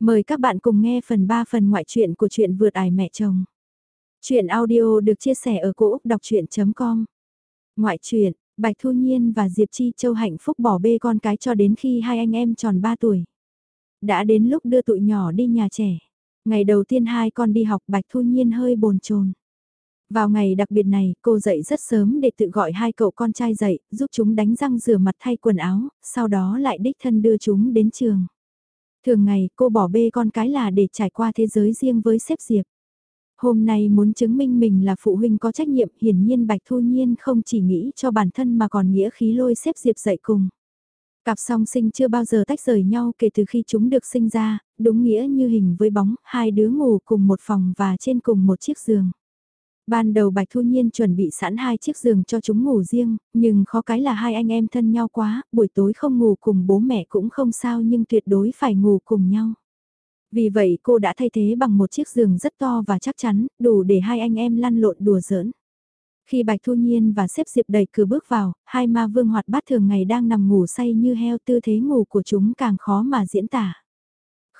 Mời các bạn cùng nghe phần 3 phần ngoại truyện của truyện vượt ải mẹ chồng. Chuyện audio được chia sẻ ở cỗ đọc chuyện.com Ngoại truyện, Bạch Thu Nhiên và Diệp Chi Châu hạnh phúc bỏ bê con cái cho đến khi hai anh em tròn 3 tuổi. Đã đến lúc đưa tụi nhỏ đi nhà trẻ. Ngày đầu tiên hai con đi học Bạch Thu Nhiên hơi bồn chồn. Vào ngày đặc biệt này, cô dậy rất sớm để tự gọi hai cậu con trai dậy, giúp chúng đánh răng rửa mặt thay quần áo, sau đó lại đích thân đưa chúng đến trường. Thường ngày cô bỏ bê con cái là để trải qua thế giới riêng với xếp Diệp. Hôm nay muốn chứng minh mình là phụ huynh có trách nhiệm hiển nhiên Bạch Thu Nhiên không chỉ nghĩ cho bản thân mà còn nghĩa khí lôi xếp Diệp dậy cùng. Cặp song sinh chưa bao giờ tách rời nhau kể từ khi chúng được sinh ra, đúng nghĩa như hình với bóng, hai đứa ngủ cùng một phòng và trên cùng một chiếc giường. Ban đầu Bạch Thu Nhiên chuẩn bị sẵn hai chiếc giường cho chúng ngủ riêng, nhưng khó cái là hai anh em thân nhau quá, buổi tối không ngủ cùng bố mẹ cũng không sao nhưng tuyệt đối phải ngủ cùng nhau. Vì vậy cô đã thay thế bằng một chiếc giường rất to và chắc chắn, đủ để hai anh em lăn lộn đùa giỡn. Khi Bạch Thu Nhiên và xếp Diệp đẩy cửa bước vào, hai ma vương hoạt bát thường ngày đang nằm ngủ say như heo tư thế ngủ của chúng càng khó mà diễn tả.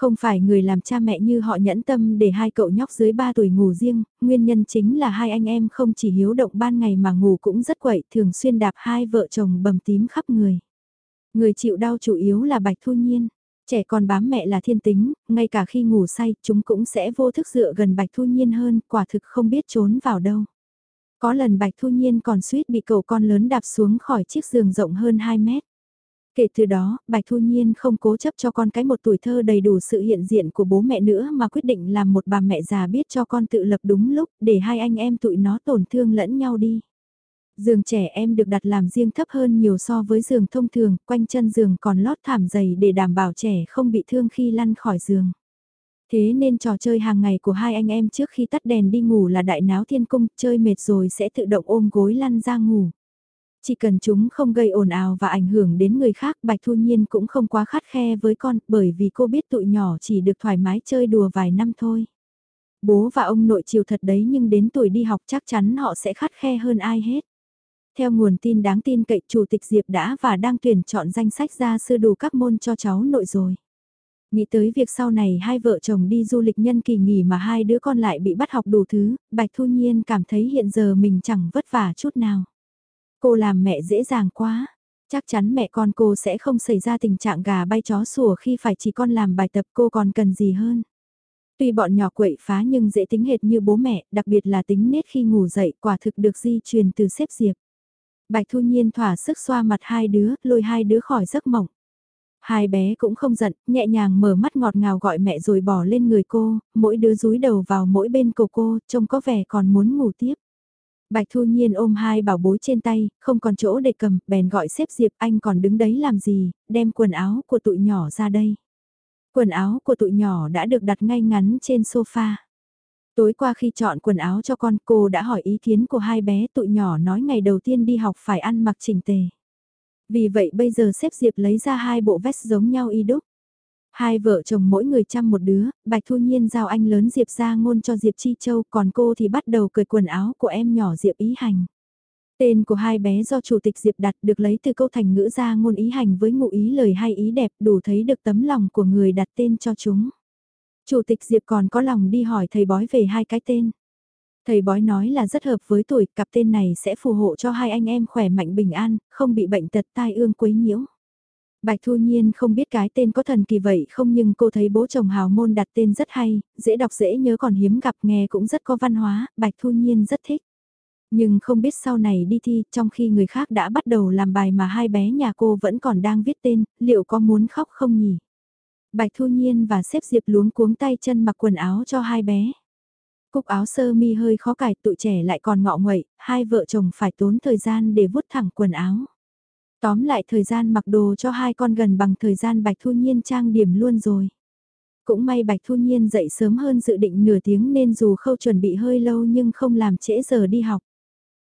Không phải người làm cha mẹ như họ nhẫn tâm để hai cậu nhóc dưới 3 tuổi ngủ riêng, nguyên nhân chính là hai anh em không chỉ hiếu động ban ngày mà ngủ cũng rất quậy, thường xuyên đạp hai vợ chồng bầm tím khắp người. Người chịu đau chủ yếu là Bạch Thu Nhiên. Trẻ con bám mẹ là thiên tính, ngay cả khi ngủ say chúng cũng sẽ vô thức dựa gần Bạch Thu Nhiên hơn, quả thực không biết trốn vào đâu. Có lần Bạch Thu Nhiên còn suýt bị cậu con lớn đạp xuống khỏi chiếc giường rộng hơn 2 mét. Kể từ đó, Bạch Thu Nhiên không cố chấp cho con cái một tuổi thơ đầy đủ sự hiện diện của bố mẹ nữa mà quyết định làm một bà mẹ già biết cho con tự lập đúng lúc để hai anh em tụi nó tổn thương lẫn nhau đi. Giường trẻ em được đặt làm riêng thấp hơn nhiều so với giường thông thường, quanh chân giường còn lót thảm dày để đảm bảo trẻ không bị thương khi lăn khỏi giường. Thế nên trò chơi hàng ngày của hai anh em trước khi tắt đèn đi ngủ là đại náo thiên cung, chơi mệt rồi sẽ tự động ôm gối lăn ra ngủ. Chỉ cần chúng không gây ồn ào và ảnh hưởng đến người khác Bạch Thu Nhiên cũng không quá khắt khe với con bởi vì cô biết tụi nhỏ chỉ được thoải mái chơi đùa vài năm thôi. Bố và ông nội chiều thật đấy nhưng đến tuổi đi học chắc chắn họ sẽ khắt khe hơn ai hết. Theo nguồn tin đáng tin cậy Chủ tịch Diệp đã và đang tuyển chọn danh sách ra sư đủ các môn cho cháu nội rồi. Nghĩ tới việc sau này hai vợ chồng đi du lịch nhân kỳ nghỉ mà hai đứa con lại bị bắt học đủ thứ, Bạch Thu Nhiên cảm thấy hiện giờ mình chẳng vất vả chút nào. Cô làm mẹ dễ dàng quá. Chắc chắn mẹ con cô sẽ không xảy ra tình trạng gà bay chó sủa khi phải chỉ con làm bài tập cô còn cần gì hơn. Tuy bọn nhỏ quậy phá nhưng dễ tính hệt như bố mẹ, đặc biệt là tính nết khi ngủ dậy quả thực được di truyền từ xếp diệp. Bạch Thu Nhiên thỏa sức xoa mặt hai đứa, lôi hai đứa khỏi giấc mộng. Hai bé cũng không giận, nhẹ nhàng mở mắt ngọt ngào gọi mẹ rồi bỏ lên người cô, mỗi đứa rúi đầu vào mỗi bên cổ cô, trông có vẻ còn muốn ngủ tiếp. Bạch Thu Nhiên ôm hai bảo bối trên tay, không còn chỗ để cầm, bèn gọi xếp Diệp anh còn đứng đấy làm gì, đem quần áo của tụi nhỏ ra đây. Quần áo của tụi nhỏ đã được đặt ngay ngắn trên sofa. Tối qua khi chọn quần áo cho con cô đã hỏi ý kiến của hai bé tụi nhỏ nói ngày đầu tiên đi học phải ăn mặc chỉnh tề. Vì vậy bây giờ xếp Diệp lấy ra hai bộ vest giống nhau y đúc. Hai vợ chồng mỗi người chăm một đứa, Bạch Thu Nhiên giao anh lớn Diệp ra ngôn cho Diệp Chi Châu, còn cô thì bắt đầu cởi quần áo của em nhỏ Diệp Ý Hành. Tên của hai bé do Chủ tịch Diệp đặt được lấy từ câu thành ngữ ra ngôn ý hành với ngụ ý lời hay ý đẹp đủ thấy được tấm lòng của người đặt tên cho chúng. Chủ tịch Diệp còn có lòng đi hỏi thầy bói về hai cái tên. Thầy bói nói là rất hợp với tuổi, cặp tên này sẽ phù hộ cho hai anh em khỏe mạnh bình an, không bị bệnh tật tai ương quấy nhiễu. Bạch Thu Nhiên không biết cái tên có thần kỳ vậy không nhưng cô thấy bố chồng hào môn đặt tên rất hay, dễ đọc dễ nhớ còn hiếm gặp nghe cũng rất có văn hóa, Bạch Thu Nhiên rất thích. Nhưng không biết sau này đi thi, trong khi người khác đã bắt đầu làm bài mà hai bé nhà cô vẫn còn đang viết tên, liệu có muốn khóc không nhỉ? Bạch Thu Nhiên và xếp Diệp luống cuống tay chân mặc quần áo cho hai bé. Cúc áo sơ mi hơi khó cài tụi trẻ lại còn ngọ nguậy, hai vợ chồng phải tốn thời gian để vuốt thẳng quần áo. Tóm lại thời gian mặc đồ cho hai con gần bằng thời gian Bạch Thu Nhiên trang điểm luôn rồi. Cũng may Bạch Thu Nhiên dậy sớm hơn dự định nửa tiếng nên dù khâu chuẩn bị hơi lâu nhưng không làm trễ giờ đi học.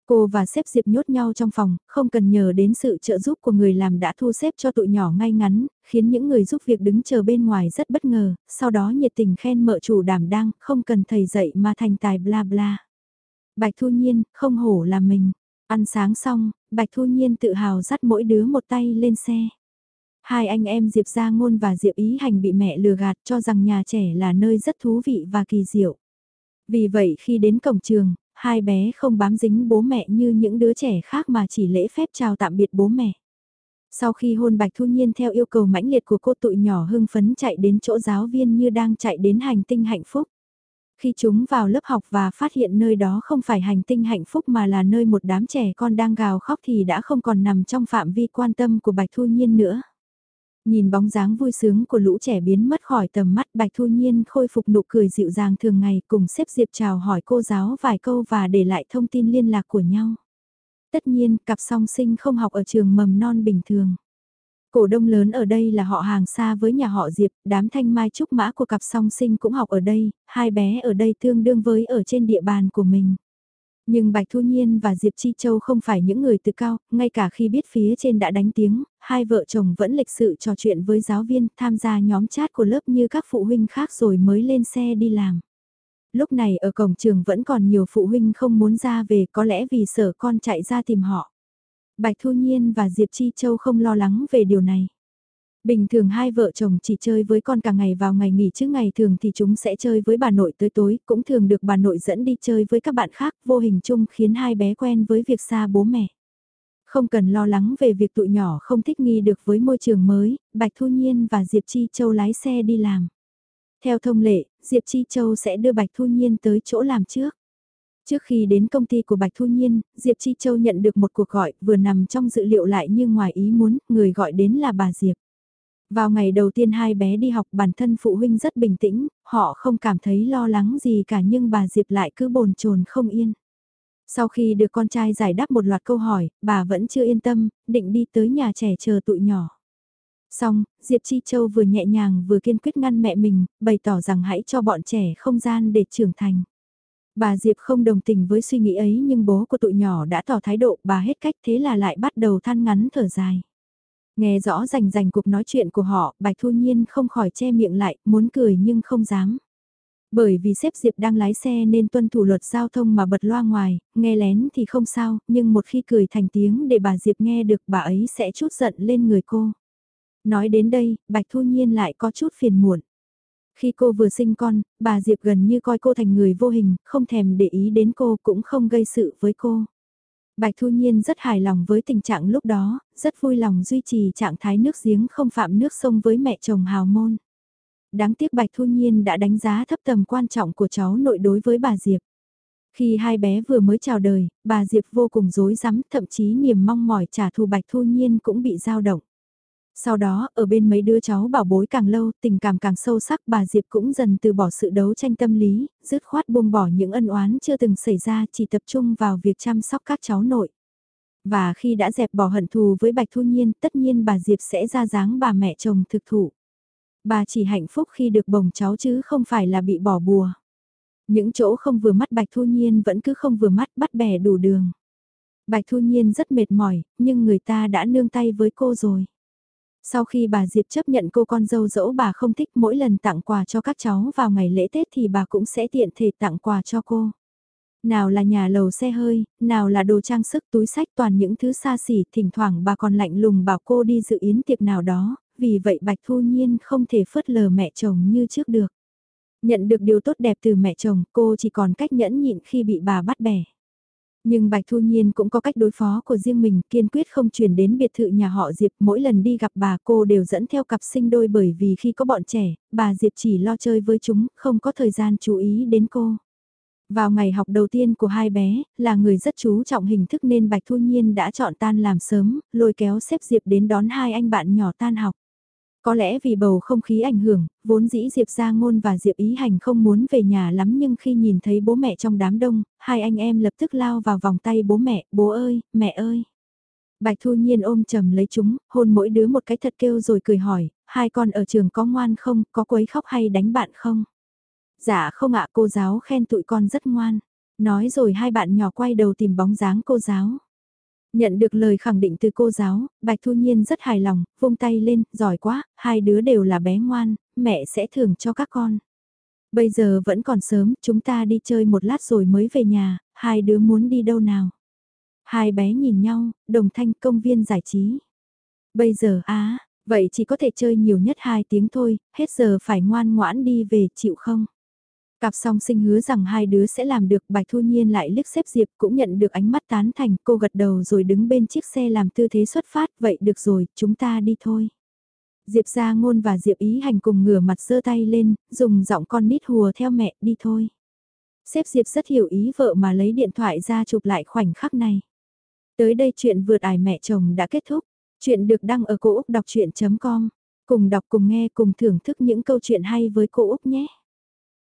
Cô và xếp Diệp nhốt nhau trong phòng, không cần nhờ đến sự trợ giúp của người làm đã thu xếp cho tụi nhỏ ngay ngắn, khiến những người giúp việc đứng chờ bên ngoài rất bất ngờ, sau đó nhiệt tình khen mợ chủ đảm đang, không cần thầy dạy mà thành tài bla bla. Bạch Thu Nhiên, không hổ là mình. Ăn sáng xong, Bạch Thu Nhiên tự hào dắt mỗi đứa một tay lên xe. Hai anh em Diệp Gia Ngôn và Diệp Ý Hành bị mẹ lừa gạt cho rằng nhà trẻ là nơi rất thú vị và kỳ diệu. Vì vậy khi đến cổng trường, hai bé không bám dính bố mẹ như những đứa trẻ khác mà chỉ lễ phép chào tạm biệt bố mẹ. Sau khi hôn Bạch Thu Nhiên theo yêu cầu mãnh liệt của cô tụi nhỏ hưng phấn chạy đến chỗ giáo viên như đang chạy đến hành tinh hạnh phúc. Khi chúng vào lớp học và phát hiện nơi đó không phải hành tinh hạnh phúc mà là nơi một đám trẻ con đang gào khóc thì đã không còn nằm trong phạm vi quan tâm của Bạch Thu Nhiên nữa. Nhìn bóng dáng vui sướng của lũ trẻ biến mất khỏi tầm mắt Bạch Thu Nhiên khôi phục nụ cười dịu dàng thường ngày cùng xếp Diệp chào hỏi cô giáo vài câu và để lại thông tin liên lạc của nhau. Tất nhiên, cặp song sinh không học ở trường mầm non bình thường. Cổ đông lớn ở đây là họ hàng xa với nhà họ Diệp, đám thanh mai trúc mã của cặp song sinh cũng học ở đây, hai bé ở đây tương đương với ở trên địa bàn của mình. Nhưng Bạch Thu Nhiên và Diệp Chi Châu không phải những người tự cao, ngay cả khi biết phía trên đã đánh tiếng, hai vợ chồng vẫn lịch sự trò chuyện với giáo viên, tham gia nhóm chat của lớp như các phụ huynh khác rồi mới lên xe đi làm. Lúc này ở cổng trường vẫn còn nhiều phụ huynh không muốn ra về có lẽ vì sợ con chạy ra tìm họ. Bạch Thu Nhiên và Diệp Chi Châu không lo lắng về điều này. Bình thường hai vợ chồng chỉ chơi với con cả ngày vào ngày nghỉ chứ ngày thường thì chúng sẽ chơi với bà nội tới tối, cũng thường được bà nội dẫn đi chơi với các bạn khác, vô hình chung khiến hai bé quen với việc xa bố mẹ. Không cần lo lắng về việc tụi nhỏ không thích nghi được với môi trường mới, Bạch Thu Nhiên và Diệp Chi Châu lái xe đi làm. Theo thông lệ, Diệp Chi Châu sẽ đưa Bạch Thu Nhiên tới chỗ làm trước. Trước khi đến công ty của Bạch Thu Nhiên, Diệp Chi Châu nhận được một cuộc gọi vừa nằm trong dự liệu lại như ngoài ý muốn, người gọi đến là bà Diệp. Vào ngày đầu tiên hai bé đi học bản thân phụ huynh rất bình tĩnh, họ không cảm thấy lo lắng gì cả nhưng bà Diệp lại cứ bồn chồn không yên. Sau khi được con trai giải đáp một loạt câu hỏi, bà vẫn chưa yên tâm, định đi tới nhà trẻ chờ tụi nhỏ. Xong, Diệp Chi Châu vừa nhẹ nhàng vừa kiên quyết ngăn mẹ mình, bày tỏ rằng hãy cho bọn trẻ không gian để trưởng thành. Bà Diệp không đồng tình với suy nghĩ ấy nhưng bố của tụi nhỏ đã tỏ thái độ bà hết cách thế là lại bắt đầu than ngắn thở dài. Nghe rõ rành rành cuộc nói chuyện của họ, Bạch Thu Nhiên không khỏi che miệng lại, muốn cười nhưng không dám. Bởi vì xếp Diệp đang lái xe nên tuân thủ luật giao thông mà bật loa ngoài, nghe lén thì không sao, nhưng một khi cười thành tiếng để bà Diệp nghe được bà ấy sẽ chút giận lên người cô. Nói đến đây, Bạch Thu Nhiên lại có chút phiền muộn. Khi cô vừa sinh con, bà Diệp gần như coi cô thành người vô hình, không thèm để ý đến cô cũng không gây sự với cô. Bạch Thu Nhiên rất hài lòng với tình trạng lúc đó, rất vui lòng duy trì trạng thái nước giếng không phạm nước sông với mẹ chồng hào môn. Đáng tiếc Bạch Thu Nhiên đã đánh giá thấp tầm quan trọng của cháu nội đối với bà Diệp. Khi hai bé vừa mới chào đời, bà Diệp vô cùng rối rắm, thậm chí niềm mong mỏi trả thù Bạch Thu Nhiên cũng bị dao động. Sau đó, ở bên mấy đứa cháu bảo bối càng lâu, tình cảm càng sâu sắc, bà Diệp cũng dần từ bỏ sự đấu tranh tâm lý, dứt khoát buông bỏ những ân oán chưa từng xảy ra, chỉ tập trung vào việc chăm sóc các cháu nội. Và khi đã dẹp bỏ hận thù với Bạch Thu Nhiên, tất nhiên bà Diệp sẽ ra dáng bà mẹ chồng thực thụ. Bà chỉ hạnh phúc khi được bồng cháu chứ không phải là bị bỏ bùa. Những chỗ không vừa mắt Bạch Thu Nhiên vẫn cứ không vừa mắt bắt bẻ đủ đường. Bạch Thu Nhiên rất mệt mỏi, nhưng người ta đã nương tay với cô rồi. Sau khi bà Diệp chấp nhận cô con dâu dỗ bà không thích mỗi lần tặng quà cho các cháu vào ngày lễ Tết thì bà cũng sẽ tiện thể tặng quà cho cô. Nào là nhà lầu xe hơi, nào là đồ trang sức túi sách toàn những thứ xa xỉ, thỉnh thoảng bà còn lạnh lùng bảo cô đi dự yến tiệc nào đó, vì vậy Bạch Thu Nhiên không thể phớt lờ mẹ chồng như trước được. Nhận được điều tốt đẹp từ mẹ chồng, cô chỉ còn cách nhẫn nhịn khi bị bà bắt bẻ. Nhưng Bạch Thu Nhiên cũng có cách đối phó của riêng mình, kiên quyết không chuyển đến biệt thự nhà họ Diệp, mỗi lần đi gặp bà cô đều dẫn theo cặp sinh đôi bởi vì khi có bọn trẻ, bà Diệp chỉ lo chơi với chúng, không có thời gian chú ý đến cô. Vào ngày học đầu tiên của hai bé, là người rất chú trọng hình thức nên Bạch Thu Nhiên đã chọn tan làm sớm, lôi kéo xếp Diệp đến đón hai anh bạn nhỏ tan học. Có lẽ vì bầu không khí ảnh hưởng, vốn dĩ Diệp Gia Ngôn và Diệp Ý Hành không muốn về nhà lắm nhưng khi nhìn thấy bố mẹ trong đám đông, hai anh em lập tức lao vào vòng tay bố mẹ, bố ơi, mẹ ơi. Bạch Thu Nhiên ôm chầm lấy chúng, hôn mỗi đứa một cái thật kêu rồi cười hỏi, hai con ở trường có ngoan không, có quấy khóc hay đánh bạn không? Dạ không ạ cô giáo khen tụi con rất ngoan. Nói rồi hai bạn nhỏ quay đầu tìm bóng dáng cô giáo. Nhận được lời khẳng định từ cô giáo, Bạch Thu Nhiên rất hài lòng, vung tay lên, giỏi quá, hai đứa đều là bé ngoan, mẹ sẽ thưởng cho các con. Bây giờ vẫn còn sớm, chúng ta đi chơi một lát rồi mới về nhà, hai đứa muốn đi đâu nào? Hai bé nhìn nhau, đồng thanh công viên giải trí. Bây giờ á, Vậy chỉ có thể chơi nhiều nhất hai tiếng thôi, hết giờ phải ngoan ngoãn đi về, chịu không? Cặp song sinh hứa rằng hai đứa sẽ làm được, Bạch Thu Nhiên lại liếc xếp Diệp cũng nhận được ánh mắt tán thành, cô gật đầu rồi đứng bên chiếc xe làm tư thế xuất phát, vậy được rồi, chúng ta đi thôi. Diệp ra ngôn và Diệp ý hành cùng ngửa mặt giơ tay lên, dùng giọng con nít hùa theo mẹ, đi thôi. Xếp Diệp rất hiểu ý vợ mà lấy điện thoại ra chụp lại khoảnh khắc này. Tới đây chuyện vượt ải mẹ chồng đã kết thúc. Chuyện được đăng ở cô Úc Đọc Chuyện.com. Cùng đọc cùng nghe cùng thưởng thức những câu chuyện hay với cô Úc nhé.